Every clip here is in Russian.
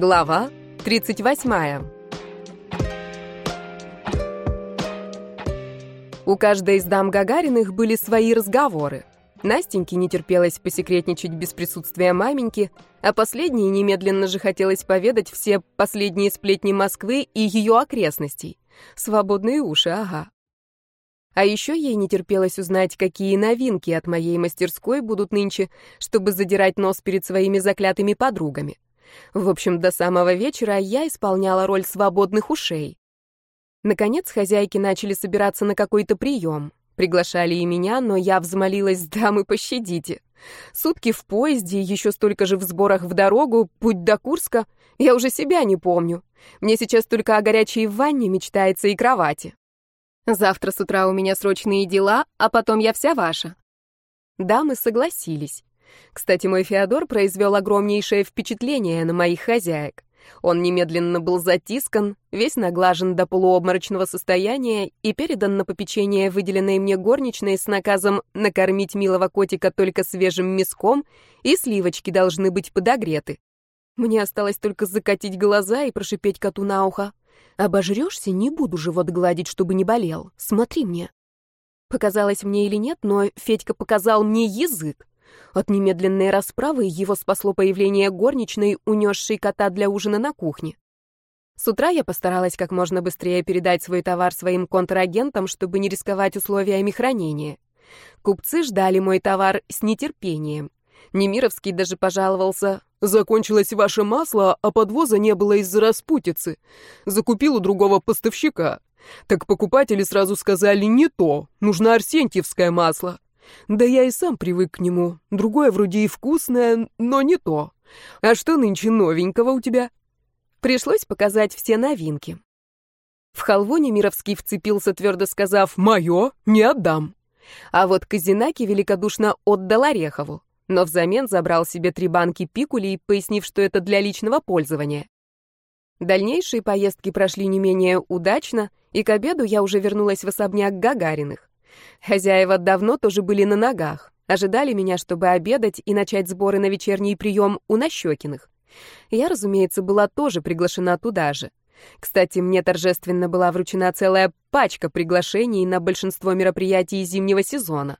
Глава 38. У каждой из дам Гагариных были свои разговоры. Настеньке не терпелось посекретничать без присутствия маменьки, а последней немедленно же хотелось поведать все последние сплетни Москвы и ее окрестностей. Свободные уши, ага. А еще ей не терпелось узнать, какие новинки от моей мастерской будут нынче, чтобы задирать нос перед своими заклятыми подругами. В общем, до самого вечера я исполняла роль свободных ушей. Наконец, хозяйки начали собираться на какой-то прием. Приглашали и меня, но я взмолилась, дамы, пощадите. Сутки в поезде, еще столько же в сборах в дорогу, путь до Курска. Я уже себя не помню. Мне сейчас только о горячей ванне мечтается и кровати. Завтра с утра у меня срочные дела, а потом я вся ваша. Дамы согласились. Кстати, мой Феодор произвел огромнейшее впечатление на моих хозяек. Он немедленно был затискан, весь наглажен до полуобморочного состояния и передан на попечение выделенной мне горничной с наказом накормить милого котика только свежим мяском, и сливочки должны быть подогреты. Мне осталось только закатить глаза и прошипеть коту на ухо. Обожрешься, не буду живот гладить, чтобы не болел. Смотри мне. Показалось мне или нет, но Федька показал мне язык. От немедленной расправы его спасло появление горничной, унесшей кота для ужина на кухне. С утра я постаралась как можно быстрее передать свой товар своим контрагентам, чтобы не рисковать условиями хранения. Купцы ждали мой товар с нетерпением. Немировский даже пожаловался. «Закончилось ваше масло, а подвоза не было из-за распутицы. Закупил у другого поставщика. Так покупатели сразу сказали «не то, нужно арсентьевское масло». Да я и сам привык к нему. Другое вроде и вкусное, но не то. А что нынче новенького у тебя? Пришлось показать все новинки. В халву Немировский вцепился, твердо сказав «Мое не отдам». А вот Казинаки великодушно отдал Орехову, но взамен забрал себе три банки пикулей, пояснив, что это для личного пользования. Дальнейшие поездки прошли не менее удачно, и к обеду я уже вернулась в особняк Гагариных. Хозяева давно тоже были на ногах, ожидали меня, чтобы обедать и начать сборы на вечерний прием у Нащекиных. Я, разумеется, была тоже приглашена туда же. Кстати, мне торжественно была вручена целая пачка приглашений на большинство мероприятий зимнего сезона.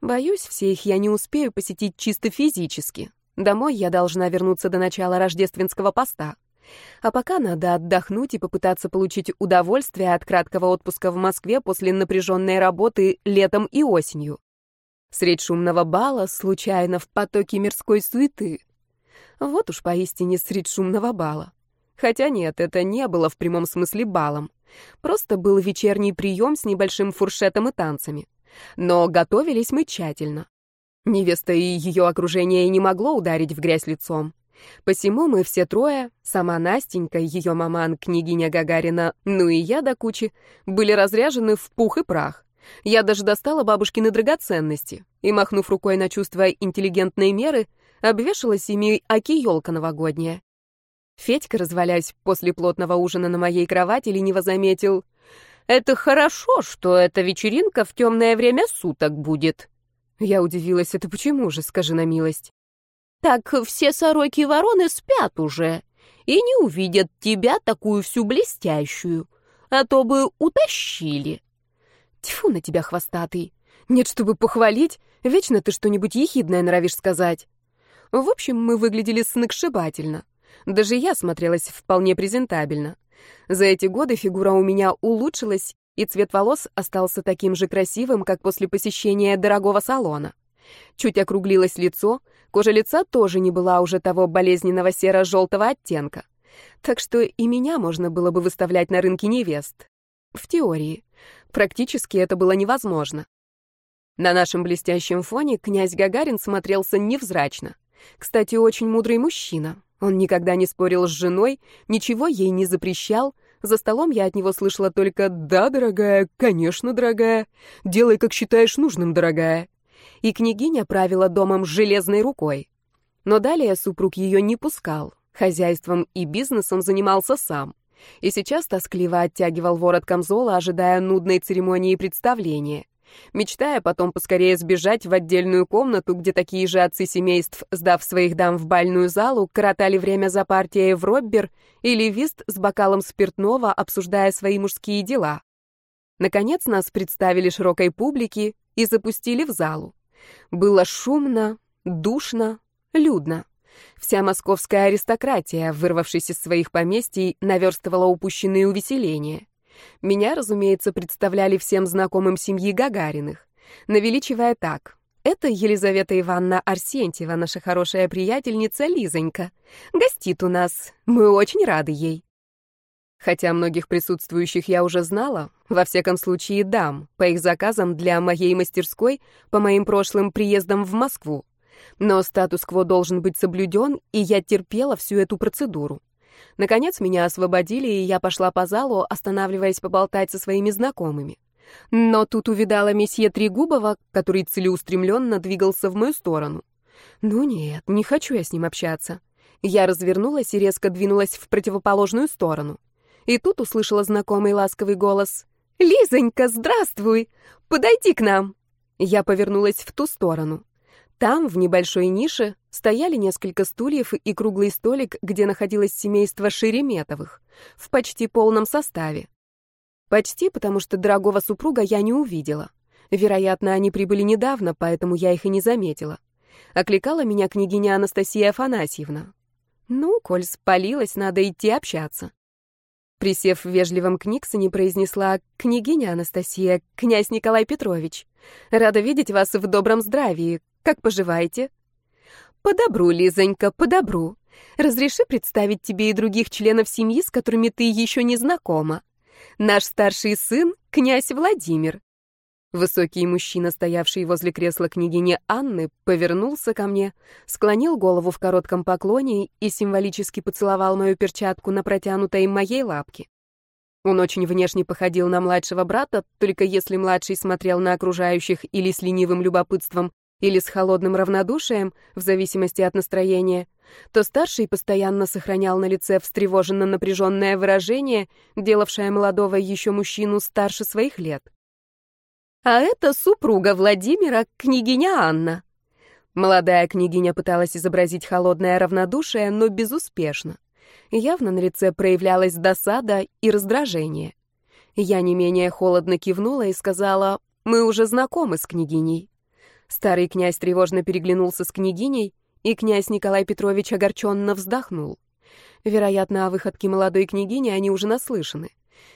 Боюсь, все их я не успею посетить чисто физически. Домой я должна вернуться до начала рождественского поста. А пока надо отдохнуть и попытаться получить удовольствие от краткого отпуска в Москве после напряженной работы летом и осенью. Средь шумного бала, случайно в потоке мирской суеты. Вот уж поистине средь шумного бала. Хотя нет, это не было в прямом смысле балом. Просто был вечерний прием с небольшим фуршетом и танцами. Но готовились мы тщательно. Невеста и ее окружение не могло ударить в грязь лицом. Посему мы все трое, сама Настенька, ее маман, княгиня Гагарина, ну и я до кучи, были разряжены в пух и прах. Я даже достала бабушкины драгоценности и, махнув рукой на чувство интеллигентной меры, обвешала семьей аки-елка новогодняя. Федька, развалясь после плотного ужина на моей кровати, лениво заметил. «Это хорошо, что эта вечеринка в темное время суток будет». Я удивилась, это почему же, скажи на милость. Так все сороки-вороны спят уже и не увидят тебя такую всю блестящую, а то бы утащили. Тьфу на тебя, хвостатый. Нет, чтобы похвалить, вечно ты что-нибудь ехидное норовишь сказать. В общем, мы выглядели сногсшибательно. Даже я смотрелась вполне презентабельно. За эти годы фигура у меня улучшилась, и цвет волос остался таким же красивым, как после посещения дорогого салона. Чуть округлилось лицо, кожа лица тоже не была уже того болезненного серо-желтого оттенка. Так что и меня можно было бы выставлять на рынке невест. В теории. Практически это было невозможно. На нашем блестящем фоне князь Гагарин смотрелся невзрачно. Кстати, очень мудрый мужчина. Он никогда не спорил с женой, ничего ей не запрещал. За столом я от него слышала только «Да, дорогая, конечно, дорогая. Делай, как считаешь нужным, дорогая» и княгиня правила домом железной рукой. Но далее супруг ее не пускал, хозяйством и бизнесом занимался сам. И сейчас тоскливо оттягивал ворот камзола, ожидая нудной церемонии представления. мечтая потом поскорее сбежать в отдельную комнату, где такие же отцы семейств, сдав своих дам в бальную залу, коротали время за партией в роббер или вист с бокалом спиртного, обсуждая свои мужские дела. Наконец нас представили широкой публике и запустили в залу. Было шумно, душно, людно. Вся московская аристократия, вырвавшись из своих поместий, наверстывала упущенные увеселения. Меня, разумеется, представляли всем знакомым семьи Гагариных, навеличивая так. Это Елизавета Ивановна Арсентьева, наша хорошая приятельница Лизонька. Гостит у нас. Мы очень рады ей. Хотя многих присутствующих я уже знала, во всяком случае дам, по их заказам для моей мастерской, по моим прошлым приездам в Москву. Но статус-кво должен быть соблюден, и я терпела всю эту процедуру. Наконец меня освободили, и я пошла по залу, останавливаясь поболтать со своими знакомыми. Но тут увидала месье Трегубова, который целеустремленно двигался в мою сторону. Ну нет, не хочу я с ним общаться. Я развернулась и резко двинулась в противоположную сторону. И тут услышала знакомый ласковый голос. «Лизонька, здравствуй! Подойди к нам!» Я повернулась в ту сторону. Там, в небольшой нише, стояли несколько стульев и круглый столик, где находилось семейство Шереметовых, в почти полном составе. Почти, потому что дорогого супруга я не увидела. Вероятно, они прибыли недавно, поэтому я их и не заметила. Окликала меня княгиня Анастасия Афанасьевна. Ну, коль спалилась, надо идти общаться. Присев в вежливом книгсоне, произнесла «Княгиня Анастасия, князь Николай Петрович, рада видеть вас в добром здравии. Как поживаете?» «По добру, Лизонька, по добру. Разреши представить тебе и других членов семьи, с которыми ты еще не знакома. Наш старший сын — князь Владимир». Высокий мужчина, стоявший возле кресла княгини Анны, повернулся ко мне, склонил голову в коротком поклоне и символически поцеловал мою перчатку на протянутой моей лапке. Он очень внешне походил на младшего брата, только если младший смотрел на окружающих или с ленивым любопытством, или с холодным равнодушием, в зависимости от настроения, то старший постоянно сохранял на лице встревоженно напряженное выражение, делавшее молодого еще мужчину старше своих лет. А это супруга Владимира, княгиня Анна. Молодая княгиня пыталась изобразить холодное равнодушие, но безуспешно. Явно на лице проявлялась досада и раздражение. Я не менее холодно кивнула и сказала, «Мы уже знакомы с княгиней». Старый князь тревожно переглянулся с княгиней, и князь Николай Петрович огорченно вздохнул. Вероятно, о выходке молодой княгини они уже наслышаны.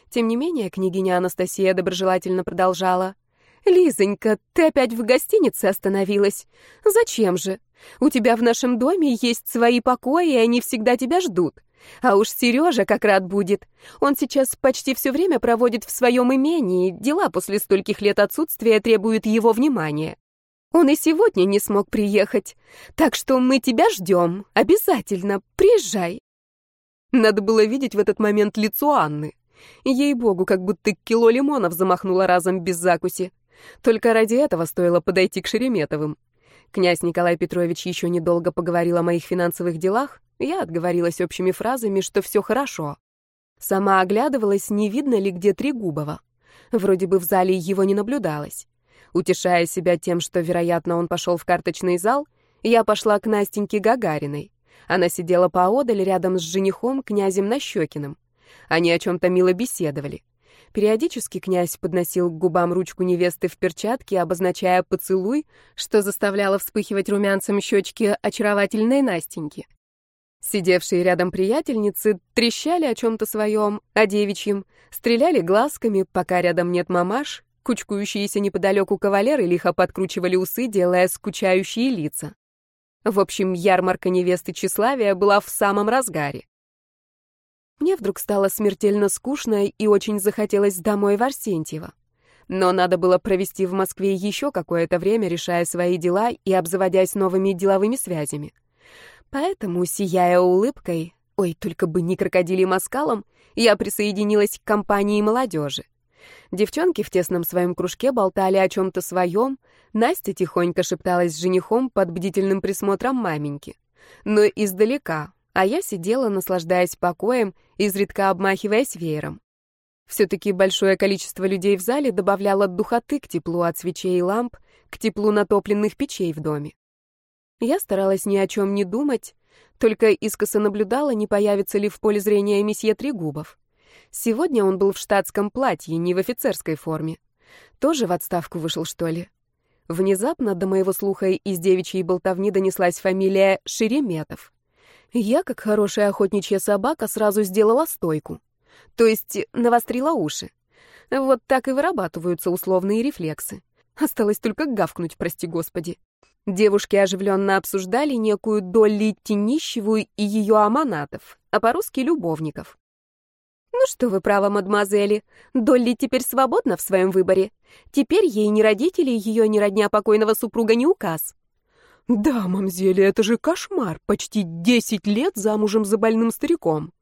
Тем не менее, княгиня Анастасия доброжелательно продолжала. «Лизонька, ты опять в гостинице остановилась? Зачем же? У тебя в нашем доме есть свои покои, и они всегда тебя ждут. А уж Сережа как рад будет. Он сейчас почти все время проводит в своем имении, дела после стольких лет отсутствия требуют его внимания. Он и сегодня не смог приехать. Так что мы тебя ждем. Обязательно. Приезжай. Надо было видеть в этот момент лицо Анны. Ей-богу, как будто кило лимонов замахнула разом без закуси. Только ради этого стоило подойти к Шереметовым. Князь Николай Петрович еще недолго поговорил о моих финансовых делах. Я отговорилась общими фразами, что все хорошо. Сама оглядывалась, не видно ли где Трегубова. Вроде бы в зале его не наблюдалось. Утешая себя тем, что, вероятно, он пошел в карточный зал, я пошла к Настеньке Гагариной. Она сидела поодаль рядом с женихом, князем Нащекиным. Они о чем-то мило беседовали. Периодически князь подносил к губам ручку невесты в перчатке, обозначая поцелуй, что заставляло вспыхивать румянцем щечки очаровательной Настеньки. Сидевшие рядом приятельницы трещали о чем-то своем, о девичьем, стреляли глазками, пока рядом нет мамаш, Кучкующиеся неподалеку кавалеры лихо подкручивали усы, делая скучающие лица. В общем, ярмарка невесты тщеславия была в самом разгаре. Мне вдруг стало смертельно скучно и очень захотелось домой в Арсентьево. Но надо было провести в Москве еще какое-то время, решая свои дела и обзаводясь новыми деловыми связями. Поэтому, сияя улыбкой, ой, только бы не крокодилем оскалом, я присоединилась к компании молодежи. Девчонки в тесном своем кружке болтали о чем-то своем, Настя тихонько шепталась с женихом под бдительным присмотром маменьки. Но издалека, а я сидела, наслаждаясь покоем, изредка обмахиваясь веером. Все-таки большое количество людей в зале добавляло духоты к теплу от свечей и ламп, к теплу натопленных печей в доме. Я старалась ни о чем не думать, только искоса наблюдала, не появится ли в поле зрения месье Трегубов. Сегодня он был в штатском платье, не в офицерской форме. Тоже в отставку вышел, что ли? Внезапно до моего слуха из девичьей болтовни донеслась фамилия Шереметов. Я, как хорошая охотничья собака, сразу сделала стойку. То есть навострила уши. Вот так и вырабатываются условные рефлексы. Осталось только гавкнуть, прости господи. Девушки оживленно обсуждали некую Долли Тенищевую и ее аманатов, а по-русски любовников. «Ну что вы, право, мадемуазели, Долли теперь свободна в своем выборе. Теперь ей ни родители, ее ни родня покойного супруга не указ». «Да, мамзели, это же кошмар, почти десять лет замужем за больным стариком».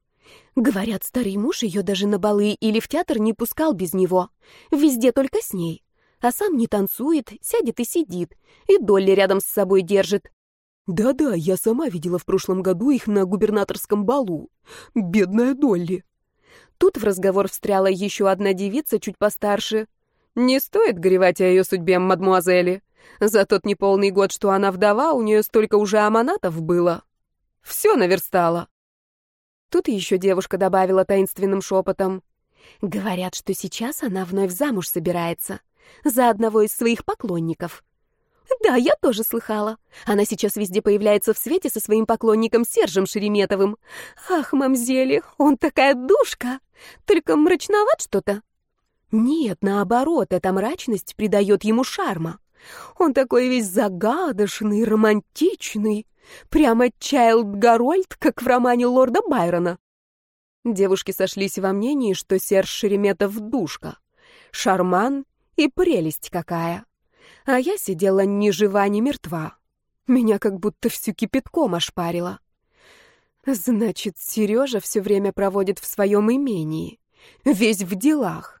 Говорят, старый муж ее даже на балы или в театр не пускал без него. Везде только с ней а сам не танцует, сядет и сидит, и Долли рядом с собой держит. Да-да, я сама видела в прошлом году их на губернаторском балу. Бедная Долли. Тут в разговор встряла еще одна девица, чуть постарше. Не стоит горевать о ее судьбе, мадмуазели. За тот неполный год, что она вдова, у нее столько уже аманатов было. Все наверстала. Тут еще девушка добавила таинственным шепотом. Говорят, что сейчас она вновь замуж собирается за одного из своих поклонников. Да, я тоже слыхала. Она сейчас везде появляется в свете со своим поклонником Сержем Шереметовым. Ах, мамзели, он такая душка. Только мрачноват что-то. Нет, наоборот, эта мрачность придает ему шарма. Он такой весь загадочный, романтичный. Прямо Чайлд Гарольд, как в романе лорда Байрона. Девушки сошлись во мнении, что Серж Шереметов душка. Шарман и прелесть какая! А я сидела ни жива, ни мертва. Меня как будто всю кипятком ошпарило. Значит, Сережа все время проводит в своем имении. Весь в делах.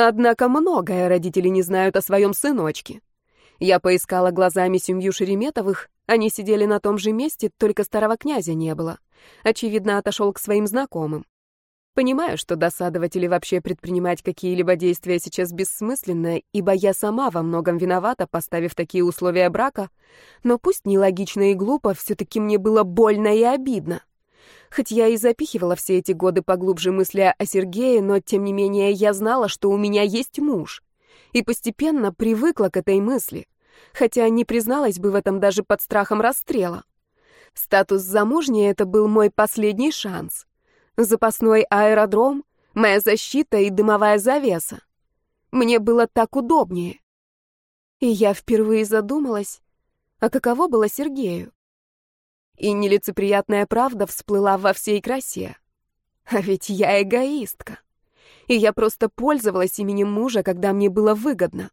Однако многое родители не знают о своем сыночке. Я поискала глазами семью Шереметовых, они сидели на том же месте, только старого князя не было. Очевидно, отошел к своим знакомым. Понимаю, что досадовать или вообще предпринимать какие-либо действия сейчас бессмысленно, ибо я сама во многом виновата, поставив такие условия брака, но пусть нелогично и глупо, все-таки мне было больно и обидно. Хоть я и запихивала все эти годы поглубже мысли о Сергее, но тем не менее я знала, что у меня есть муж. И постепенно привыкла к этой мысли, хотя не призналась бы в этом даже под страхом расстрела. Статус замужней — это был мой последний шанс. Запасной аэродром, моя защита и дымовая завеса. Мне было так удобнее. И я впервые задумалась, а каково было Сергею? И нелицеприятная правда всплыла во всей красе. А ведь я эгоистка. И я просто пользовалась именем мужа, когда мне было выгодно.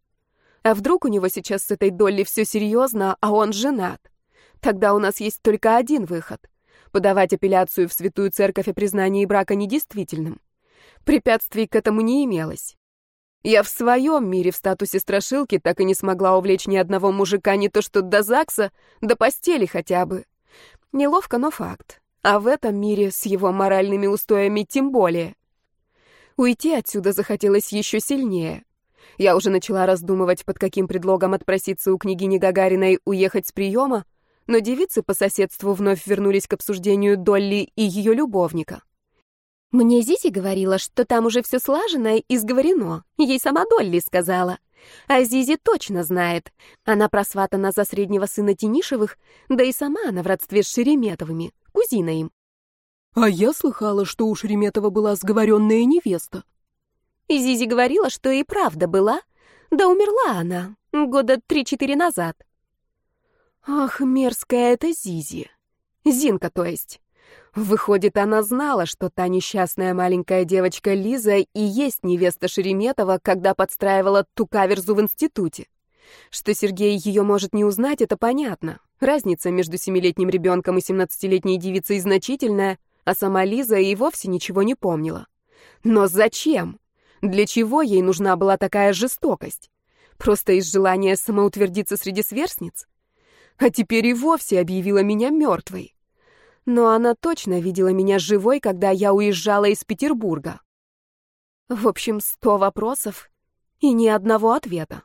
А вдруг у него сейчас с этой Долли все серьезно, а он женат? Тогда у нас есть только один выход подавать апелляцию в Святую Церковь о признании брака недействительным. Препятствий к этому не имелось. Я в своем мире в статусе страшилки так и не смогла увлечь ни одного мужика не то что до ЗАГСа, до постели хотя бы. Неловко, но факт. А в этом мире с его моральными устоями тем более. Уйти отсюда захотелось еще сильнее. Я уже начала раздумывать, под каким предлогом отпроситься у княгини Гагариной уехать с приема, но девицы по соседству вновь вернулись к обсуждению Долли и ее любовника. «Мне Зизи говорила, что там уже все слажено и сговорено. Ей сама Долли сказала. А Зизи точно знает. Она просватана за среднего сына Тинишевых, да и сама она в родстве с Шереметовыми, кузина им. А я слыхала, что у Шереметова была сговоренная невеста. И Зизи говорила, что и правда была. Да умерла она года три-четыре назад. Ах, мерзкая это Зизи. Зинка, то есть. Выходит, она знала, что та несчастная маленькая девочка Лиза и есть невеста Шереметова, когда подстраивала ту каверзу в институте. Что Сергей ее может не узнать, это понятно. Разница между семилетним ребенком и семнадцатилетней девицей значительная, а сама Лиза и вовсе ничего не помнила. Но зачем? Для чего ей нужна была такая жестокость? Просто из желания самоутвердиться среди сверстниц? а теперь и вовсе объявила меня мертвой. Но она точно видела меня живой, когда я уезжала из Петербурга. В общем, сто вопросов и ни одного ответа.